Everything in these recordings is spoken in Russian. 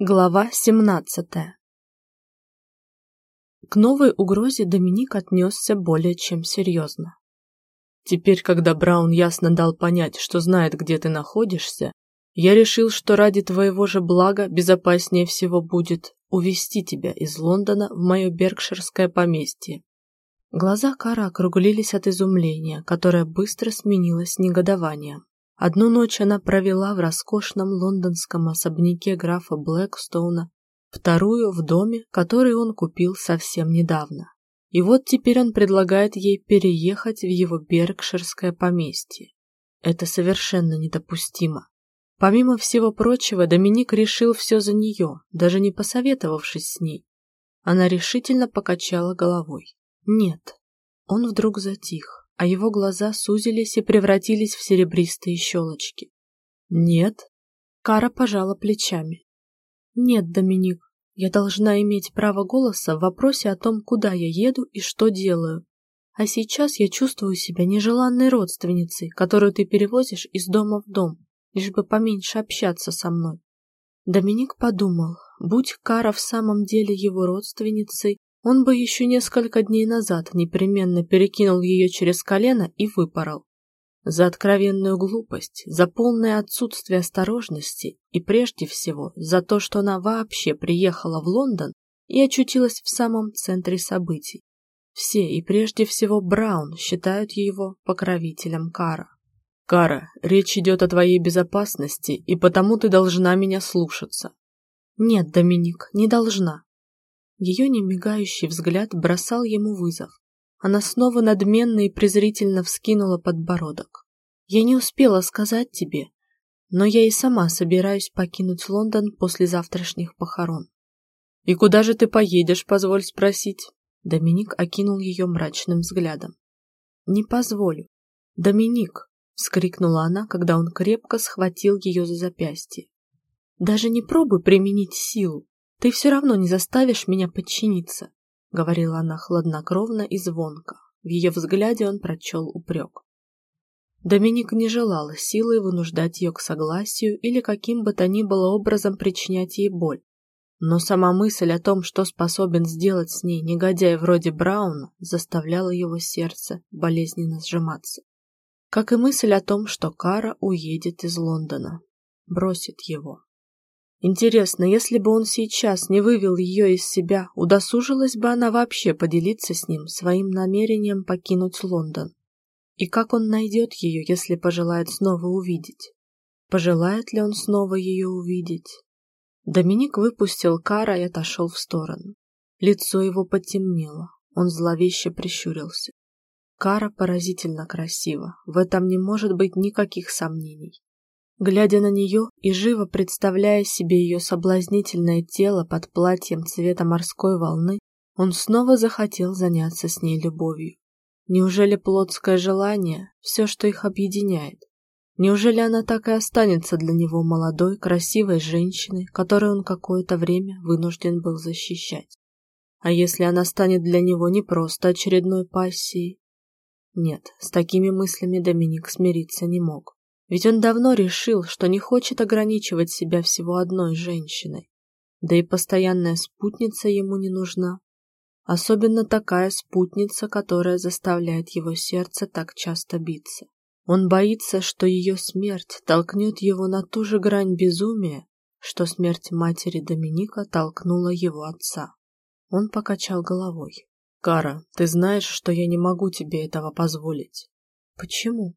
Глава 17 К новой угрозе Доминик отнесся более чем серьезно. Теперь, когда Браун ясно дал понять, что знает, где ты находишься, я решил, что ради твоего же блага безопаснее всего будет увести тебя из Лондона в мое беркширское поместье. Глаза Кара округлились от изумления, которое быстро сменилось негодованием. Одну ночь она провела в роскошном лондонском особняке графа Блэкстоуна, вторую в доме, который он купил совсем недавно. И вот теперь он предлагает ей переехать в его беркширское поместье. Это совершенно недопустимо. Помимо всего прочего, Доминик решил все за нее, даже не посоветовавшись с ней. Она решительно покачала головой. Нет. Он вдруг затих а его глаза сузились и превратились в серебристые щелочки. «Нет?» Кара пожала плечами. «Нет, Доминик, я должна иметь право голоса в вопросе о том, куда я еду и что делаю. А сейчас я чувствую себя нежеланной родственницей, которую ты перевозишь из дома в дом, лишь бы поменьше общаться со мной». Доминик подумал, будь Кара в самом деле его родственницей, он бы еще несколько дней назад непременно перекинул ее через колено и выпорол. За откровенную глупость, за полное отсутствие осторожности и прежде всего за то, что она вообще приехала в Лондон и очутилась в самом центре событий. Все и прежде всего Браун считают его покровителем Кара. Кара, речь идет о твоей безопасности, и потому ты должна меня слушаться. Нет, Доминик, не должна. Ее немигающий взгляд бросал ему вызов. Она снова надменно и презрительно вскинула подбородок. «Я не успела сказать тебе, но я и сама собираюсь покинуть Лондон после завтрашних похорон». «И куда же ты поедешь, позволь спросить?» Доминик окинул ее мрачным взглядом. «Не позволю. Доминик!» — вскрикнула она, когда он крепко схватил ее за запястье. «Даже не пробуй применить силу. «Ты все равно не заставишь меня подчиниться», — говорила она хладнокровно и звонко. В ее взгляде он прочел упрек. Доминик не желала силой вынуждать ее к согласию или каким бы то ни было образом причинять ей боль. Но сама мысль о том, что способен сделать с ней негодяй вроде Брауна, заставляла его сердце болезненно сжиматься. Как и мысль о том, что Кара уедет из Лондона, бросит его. Интересно, если бы он сейчас не вывел ее из себя, удосужилась бы она вообще поделиться с ним своим намерением покинуть Лондон? И как он найдет ее, если пожелает снова увидеть? Пожелает ли он снова ее увидеть? Доминик выпустил Кара и отошел в сторону. Лицо его потемнело, он зловеще прищурился. Кара поразительно красива, в этом не может быть никаких сомнений. Глядя на нее и живо представляя себе ее соблазнительное тело под платьем цвета морской волны, он снова захотел заняться с ней любовью. Неужели плотское желание – все, что их объединяет? Неужели она так и останется для него молодой, красивой женщиной, которую он какое-то время вынужден был защищать? А если она станет для него не просто очередной пассией? Нет, с такими мыслями Доминик смириться не мог. Ведь он давно решил, что не хочет ограничивать себя всего одной женщиной. Да и постоянная спутница ему не нужна. Особенно такая спутница, которая заставляет его сердце так часто биться. Он боится, что ее смерть толкнет его на ту же грань безумия, что смерть матери Доминика толкнула его отца. Он покачал головой. «Кара, ты знаешь, что я не могу тебе этого позволить». «Почему?»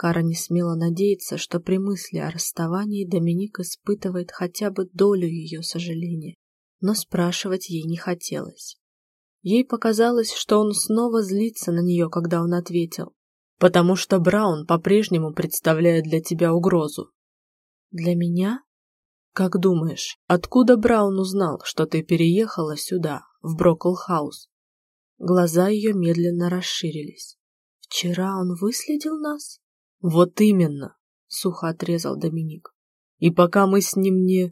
Кара не смела надеяться, что при мысли о расставании Доминик испытывает хотя бы долю ее сожаления, но спрашивать ей не хотелось. Ей показалось, что он снова злится на нее, когда он ответил, «Потому что Браун по-прежнему представляет для тебя угрозу». «Для меня?» «Как думаешь, откуда Браун узнал, что ты переехала сюда, в Брокл-хаус?» Глаза ее медленно расширились. «Вчера он выследил нас?» Вот именно, сухо отрезал Доминик. И пока мы с ним не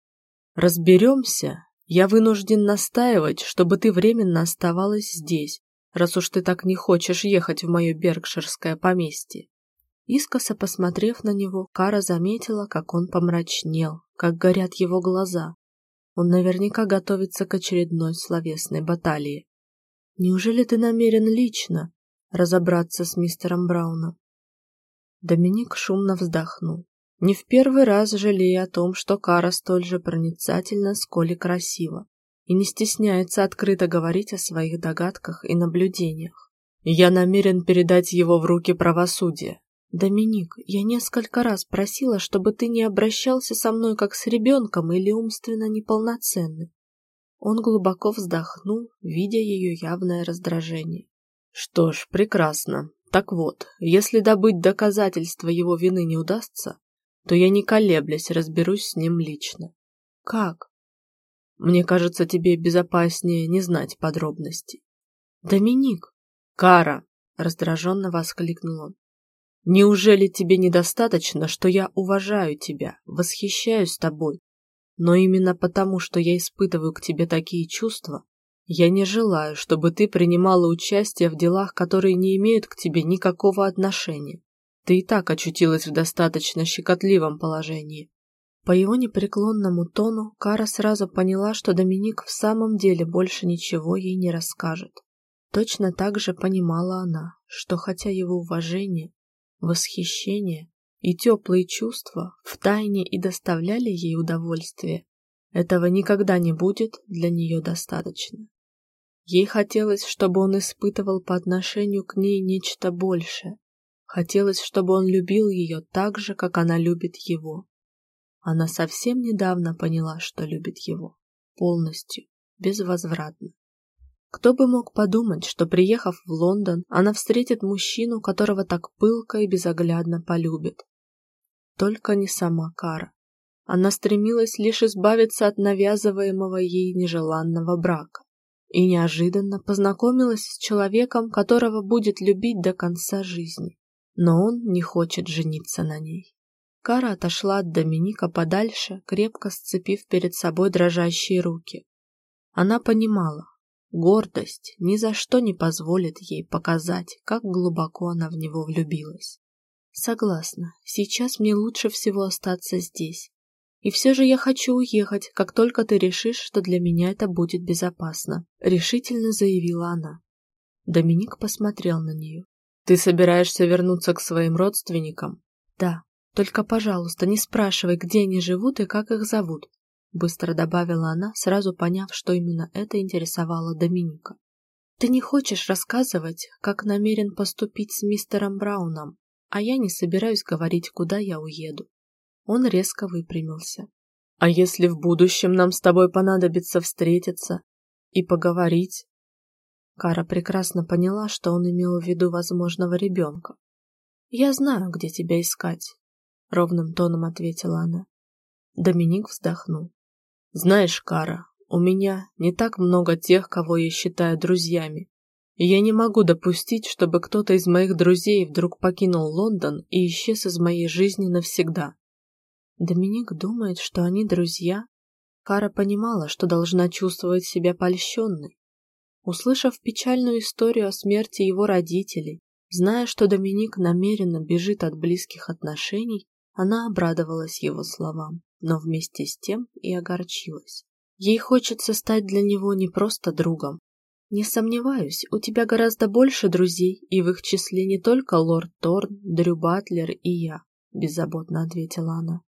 разберемся, я вынужден настаивать, чтобы ты временно оставалась здесь, раз уж ты так не хочешь ехать в мое беркширское поместье. Искоса посмотрев на него, Кара заметила, как он помрачнел, как горят его глаза. Он наверняка готовится к очередной словесной баталии. Неужели ты намерен лично разобраться с мистером Брауном? Доминик шумно вздохнул, не в первый раз жалея о том, что Кара столь же проницательна, сколь и красива, и не стесняется открыто говорить о своих догадках и наблюдениях. Я намерен передать его в руки правосудия. Доминик, я несколько раз просила, чтобы ты не обращался со мной как с ребенком или умственно неполноценным. Он глубоко вздохнул, видя ее явное раздражение. Что ж, прекрасно. Так вот, если добыть доказательства его вины не удастся, то я не колеблясь разберусь с ним лично. Как? Мне кажется, тебе безопаснее не знать подробностей. Доминик! Кара! Раздраженно воскликнул он. Неужели тебе недостаточно, что я уважаю тебя, восхищаюсь тобой, но именно потому, что я испытываю к тебе такие чувства, я не желаю, чтобы ты принимала участие в делах, которые не имеют к тебе никакого отношения. Ты и так очутилась в достаточно щекотливом положении. По его непреклонному тону Кара сразу поняла, что Доминик в самом деле больше ничего ей не расскажет. Точно так же понимала она, что хотя его уважение, восхищение и теплые чувства втайне и доставляли ей удовольствие, этого никогда не будет для нее достаточно. Ей хотелось, чтобы он испытывал по отношению к ней нечто большее. Хотелось, чтобы он любил ее так же, как она любит его. Она совсем недавно поняла, что любит его. Полностью, безвозвратно. Кто бы мог подумать, что, приехав в Лондон, она встретит мужчину, которого так пылко и безоглядно полюбит. Только не сама Кара. Она стремилась лишь избавиться от навязываемого ей нежеланного брака и неожиданно познакомилась с человеком, которого будет любить до конца жизни. Но он не хочет жениться на ней. Кара отошла от Доминика подальше, крепко сцепив перед собой дрожащие руки. Она понимала, гордость ни за что не позволит ей показать, как глубоко она в него влюбилась. Согласна, сейчас мне лучше всего остаться здесь, и все же я хочу уехать, как только ты решишь, что для меня это будет безопасно», — решительно заявила она. Доминик посмотрел на нее. «Ты собираешься вернуться к своим родственникам?» «Да. Только, пожалуйста, не спрашивай, где они живут и как их зовут», — быстро добавила она, сразу поняв, что именно это интересовало Доминика. «Ты не хочешь рассказывать, как намерен поступить с мистером Брауном, а я не собираюсь говорить, куда я уеду. Он резко выпрямился. «А если в будущем нам с тобой понадобится встретиться и поговорить?» Кара прекрасно поняла, что он имел в виду возможного ребенка. «Я знаю, где тебя искать», — ровным тоном ответила она. Доминик вздохнул. «Знаешь, Кара, у меня не так много тех, кого я считаю друзьями, и я не могу допустить, чтобы кто-то из моих друзей вдруг покинул Лондон и исчез из моей жизни навсегда. Доминик думает, что они друзья. Кара понимала, что должна чувствовать себя польщенной. Услышав печальную историю о смерти его родителей, зная, что Доминик намеренно бежит от близких отношений, она обрадовалась его словам, но вместе с тем и огорчилась. Ей хочется стать для него не просто другом. Не сомневаюсь, у тебя гораздо больше друзей, и в их числе не только лорд Торн, Дрю Батлер и я, беззаботно ответила она.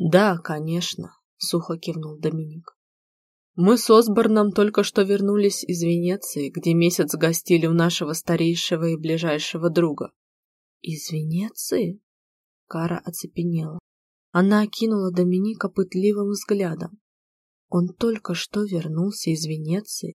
Да, конечно, сухо кивнул Доминик. Мы с Осборном только что вернулись из Венеции, где месяц гостили у нашего старейшего и ближайшего друга. Из Венеции? Кара оцепенела. Она окинула Доминика пытливым взглядом. Он только что вернулся из Венеции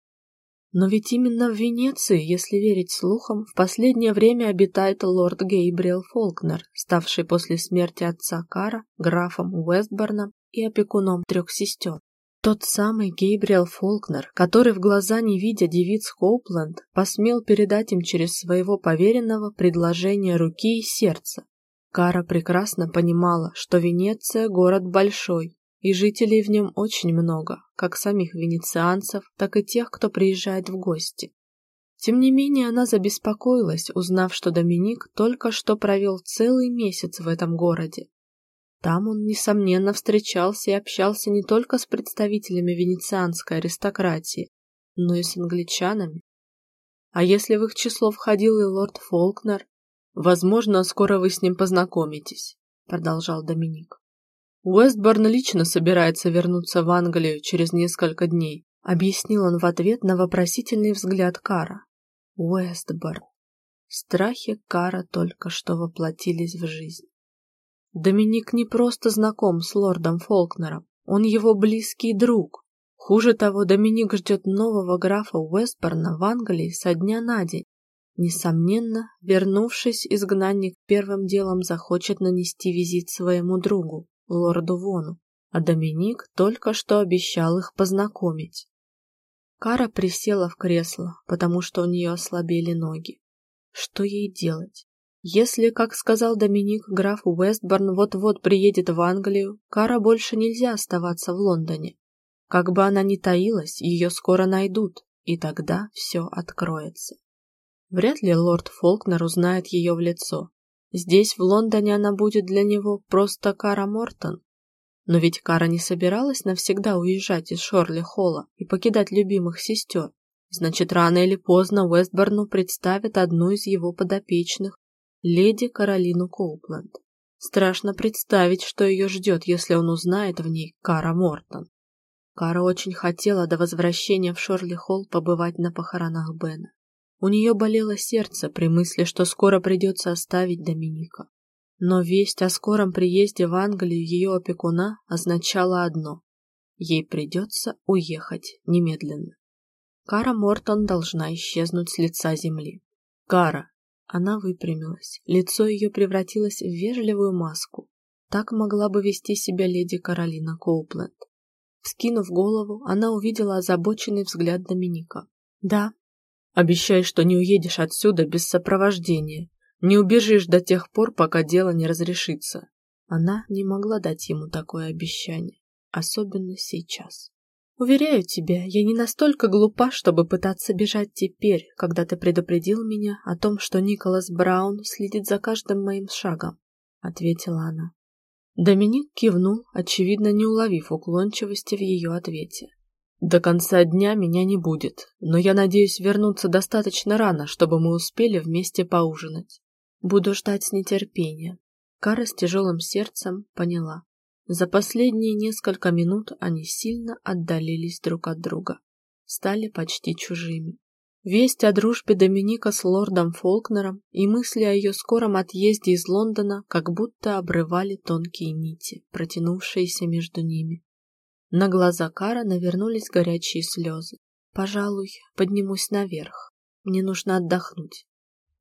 но ведь именно в Венеции, если верить слухам, в последнее время обитает лорд Гейбриэл Фолкнер, ставший после смерти отца Кара графом Уэстборном и опекуном трех сестер. Тот самый Гейбриэл Фолкнер, который в глаза не видя девиц Хоупленд, посмел передать им через своего поверенного предложение руки и сердца. Кара прекрасно понимала, что Венеция – город большой, и жителей в нем очень много, как самих венецианцев, так и тех, кто приезжает в гости. Тем не менее, она забеспокоилась, узнав, что Доминик только что провел целый месяц в этом городе. Там он, несомненно, встречался и общался не только с представителями венецианской аристократии, но и с англичанами. А если в их число входил и лорд Фолкнер, возможно, скоро вы с ним познакомитесь, продолжал Доминик. Уэстборн лично собирается вернуться в Англию через несколько дней, объяснил он в ответ на вопросительный взгляд Кара. Уэстборн. Страхи Кара только что воплотились в жизнь. Доминик не просто знаком с лордом Фолкнером, он его близкий друг. Хуже того, Доминик ждет нового графа Уэстборна в Англии со дня на день. Несомненно, вернувшись, изгнанник первым делом захочет нанести визит своему другу, лорду Вону, а Доминик только что обещал их познакомить. Кара присела в кресло, потому что у нее ослабели ноги. Что ей делать? Если, как сказал Доминик, граф Уэстборн вот-вот приедет в Англию, Кара больше нельзя оставаться в Лондоне. Как бы она ни таилась, ее скоро найдут, и тогда все откроется. Вряд ли лорд Фолкнер узнает ее в лицо. Здесь, в Лондоне, она будет для него просто Кара Мортон. Но ведь Кара не собиралась навсегда уезжать из Шорли-Холла и покидать любимых сестер. Значит, рано или поздно Уэстборну представят одну из его подопечных, леди Каролину Коупленд. Страшно представить, что ее ждет, если он узнает в ней Кара Мортон. Кара очень хотела до возвращения в Шорли-Холл побывать на похоронах Бена. У нее болело сердце при мысли, что скоро придется оставить Доминика. Но весть о скором приезде в Англию ее опекуна означала одно – ей придется уехать немедленно. Кара Мортон должна исчезнуть с лица земли. Кара, она выпрямилась. Лицо ее превратилось в вежливую маску. Так могла бы вести себя леди Каролина Коупленд. Вскинув голову, она увидела озабоченный взгляд Доминика. «Да». «Обещай, что не уедешь отсюда без сопровождения. Не убежишь до тех пор, пока дело не разрешится». Она не могла дать ему такое обещание, особенно сейчас. Уверяю тебя, я не настолько глупа, чтобы пытаться бежать теперь, когда ты предупредил меня о том, что Николас Браун следит за каждым моим шагом, ответила она. Доминик кивнул, очевидно, не уловив уклончивости в ее ответе. До конца дня меня не будет, но я надеюсь вернуться достаточно рано, чтобы мы успели вместе поужинать. Буду ждать с нетерпением. Кара с тяжелым сердцем поняла. За последние несколько минут они сильно отдалились друг от друга, стали почти чужими. Весть о дружбе Доминика с лордом Фолкнером и мысли о ее скором отъезде из Лондона как будто обрывали тонкие нити, протянувшиеся между ними. На глаза Кара навернулись горячие слезы. «Пожалуй, поднимусь наверх. Мне нужно отдохнуть.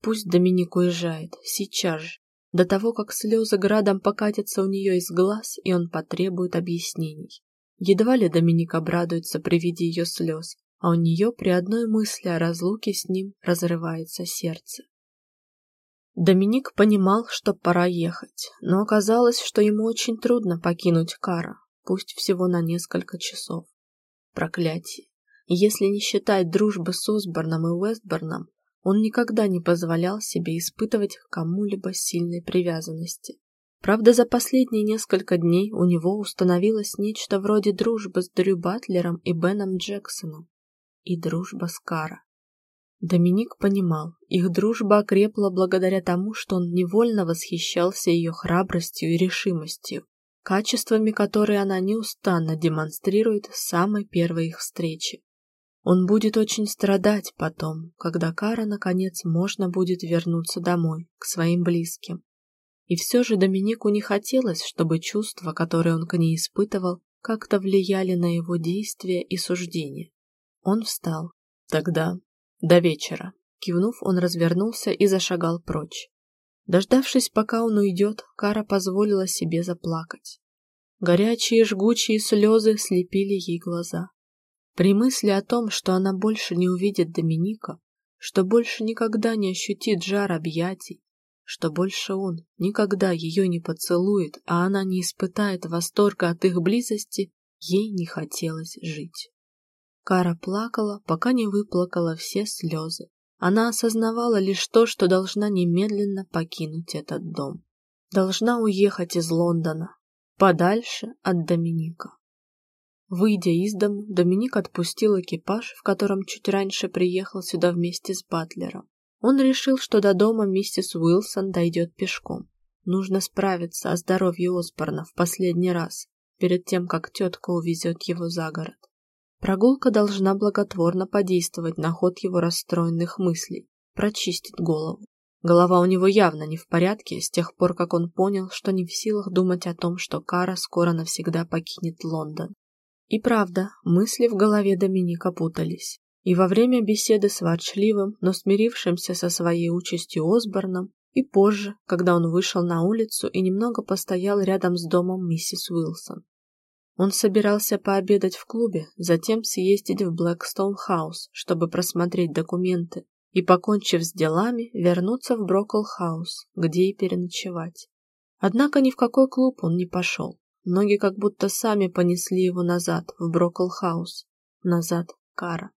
Пусть Доминик уезжает, сейчас же до того, как слезы градом покатятся у нее из глаз, и он потребует объяснений. Едва ли Доминик обрадуется при виде ее слез, а у нее при одной мысли о разлуке с ним разрывается сердце. Доминик понимал, что пора ехать, но оказалось, что ему очень трудно покинуть Кара, пусть всего на несколько часов. Проклятие! Если не считать дружбы с Осборном и Уэстборном, он никогда не позволял себе испытывать к кому-либо сильной привязанности. Правда, за последние несколько дней у него установилось нечто вроде дружбы с Дрю Батлером и Беном Джексоном. И дружба с Кара. Доминик понимал, их дружба окрепла благодаря тому, что он невольно восхищался ее храбростью и решимостью, качествами, которые она неустанно демонстрирует с самой первой их встречи. Он будет очень страдать потом, когда Кара, наконец, можно будет вернуться домой, к своим близким. И все же Доминику не хотелось, чтобы чувства, которые он к ней испытывал, как-то влияли на его действия и суждения. Он встал. Тогда, до вечера. Кивнув, он развернулся и зашагал прочь. Дождавшись, пока он уйдет, Кара позволила себе заплакать. Горячие жгучие слезы слепили ей глаза. При мысли о том, что она больше не увидит Доминика, что больше никогда не ощутит жар объятий, что больше он никогда ее не поцелует, а она не испытает восторга от их близости, ей не хотелось жить. Кара плакала, пока не выплакала все слезы. Она осознавала лишь то, что должна немедленно покинуть этот дом. Должна уехать из Лондона, подальше от Доминика. Выйдя из дому, Доминик отпустил экипаж, в котором чуть раньше приехал сюда вместе с Батлером. Он решил, что до дома миссис Уилсон дойдет пешком. Нужно справиться о здоровье Осборна в последний раз, перед тем, как тетка увезет его за город. Прогулка должна благотворно подействовать на ход его расстроенных мыслей, прочистить голову. Голова у него явно не в порядке с тех пор, как он понял, что не в силах думать о том, что Кара скоро навсегда покинет Лондон. И правда, мысли в голове Доминика путались. И во время беседы с ворчливым, но смирившимся со своей участью Осборном, и позже, когда он вышел на улицу и немного постоял рядом с домом миссис Уилсон. Он собирался пообедать в клубе, затем съездить в Блэкстоун-хаус, чтобы просмотреть документы, и, покончив с делами, вернуться в Брокл-хаус, где и переночевать. Однако ни в какой клуб он не пошел. Ноги как будто сами понесли его назад, в Брокл-хаус, назад к Каро.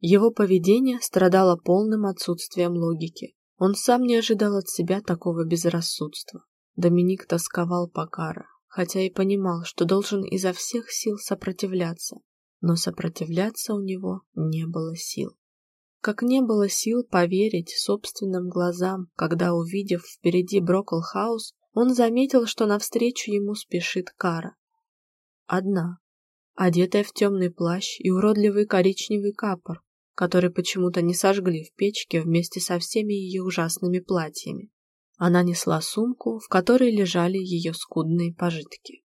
Его поведение страдало полным отсутствием логики. Он сам не ожидал от себя такого безрассудства. Доминик тосковал по Каро, хотя и понимал, что должен изо всех сил сопротивляться, но сопротивляться у него не было сил. Как не было сил поверить собственным глазам, когда, увидев впереди Брокл-хаус, он заметил, что навстречу ему спешит Каро. Одна, одетая в темный плащ и уродливый коричневый капор, который почему-то не сожгли в печке вместе со всеми ее ужасными платьями. Она несла сумку, в которой лежали ее скудные пожитки.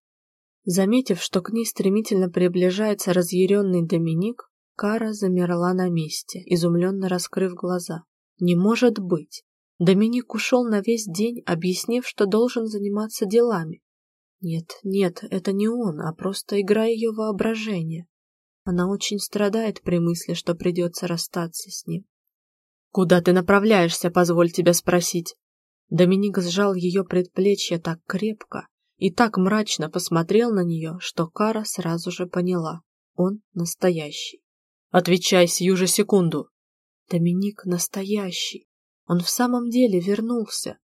Заметив, что к ней стремительно приближается разъяренный Доминик, Кара замерла на месте, изумленно раскрыв глаза. Не может быть! Доминик ушел на весь день, объяснив, что должен заниматься делами. Нет, нет, это не он, а просто игра ее воображения. Она очень страдает при мысли, что придется расстаться с ним. «Куда ты направляешься, позволь тебя спросить?» Доминик сжал ее предплечье так крепко и так мрачно посмотрел на нее, что Кара сразу же поняла. Он настоящий. Отвечай сию же секунду. Доминик настоящий. Он в самом деле вернулся.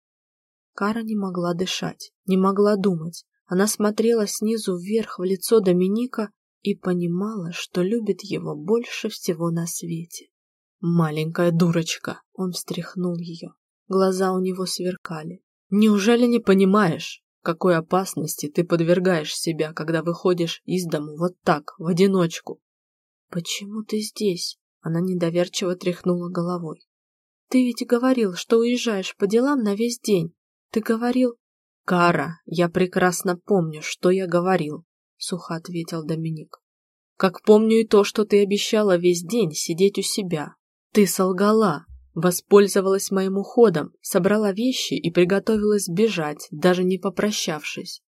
Кара не могла дышать, не могла думать. Она смотрела снизу вверх в лицо Доминика и понимала, что любит его больше всего на свете. «Маленькая дурочка!» — он встряхнул ее. Глаза у него сверкали. «Неужели не понимаешь, какой опасности ты подвергаешь себя, когда выходишь из дому вот так, в одиночку? «Почему ты здесь?» Она недоверчиво тряхнула головой. «Ты ведь говорил, что уезжаешь по делам на весь день. Ты говорил...» «Кара, я прекрасно помню, что я говорил», — сухо ответил Доминик. «Как помню и то, что ты обещала весь день сидеть у себя. Ты солгала, воспользовалась моим уходом, собрала вещи и приготовилась бежать, даже не попрощавшись».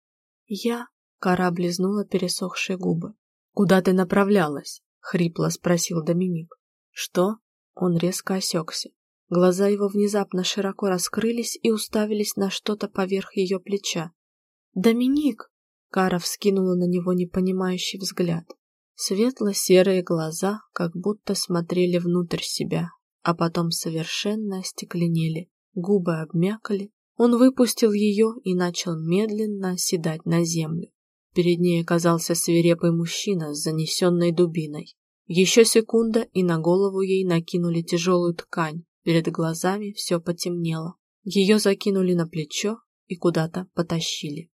«Я...» — Кара облизнула пересохшие губы. «Куда ты направлялась?» хрипло спросил Доминик. Что? Он резко осекся. Глаза его внезапно широко раскрылись и уставились на что-то поверх ее плеча. «Доминик!» Кара вскинула на него непонимающий взгляд. Светло-серые глаза как будто смотрели внутрь себя, а потом совершенно остекленели, губы обмякли. Он выпустил ее и начал медленно оседать на землю. Перед ней оказался свирепый мужчина с занесенной дубиной. Еще секунда, и на голову ей накинули тяжелую ткань. Перед глазами все потемнело. Ее закинули на плечо и куда-то потащили.